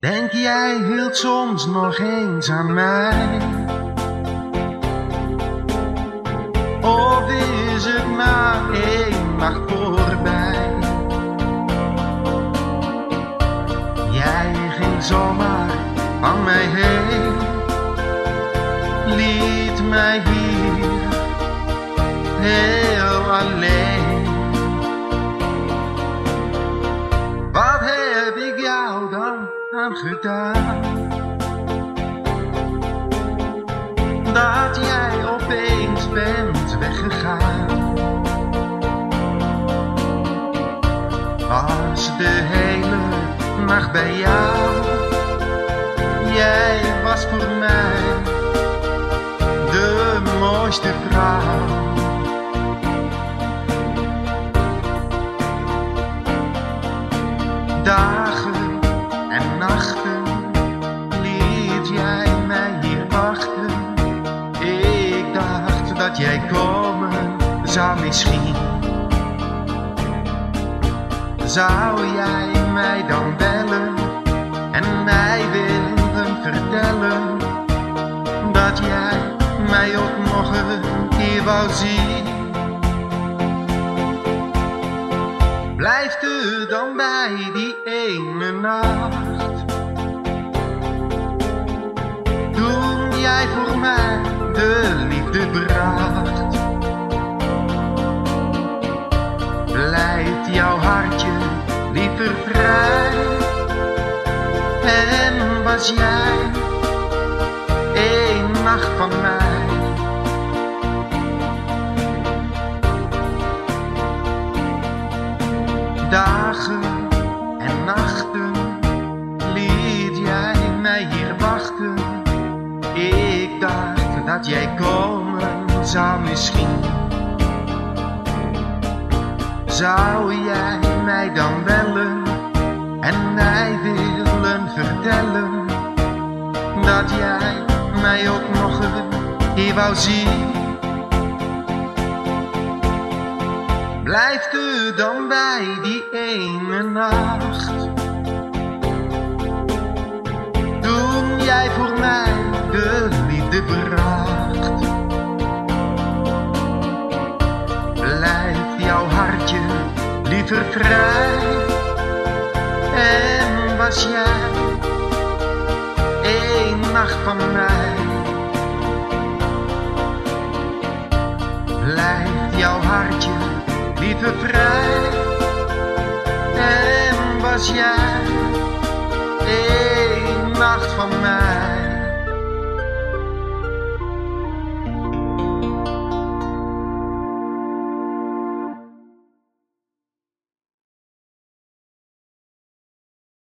Denk jij hield soms nog eens aan mij? Of is het na één nacht voorbij? Jij ging zomaar van mij heen, liet mij hier heel alleen. Aan gedaan? Dat jij opeens bent weggegaan. Was de hele nacht bij jou. Jij was voor mij de mooiste vrouw. Dat jij komen zou misschien. Zou jij mij dan bellen en mij willen vertellen dat jij mij ook nog een keer wou zien? Blijft u dan bij die ene nacht? De liefde bracht. Blijft jouw hartje liever vrij? En was jij één nacht van mij? Dagen en nachten liet jij mij hier wachten. Ik dacht dat jij komen zou misschien. Zou jij mij dan bellen en mij willen vertellen dat jij mij ook nog een keer wou zien? Blijft u dan bij die ene nacht? Toen jij voor mij de liefde bracht. Vrij? En was jij één nacht van mij? Blijft jouw hartje liever vrij? En was jij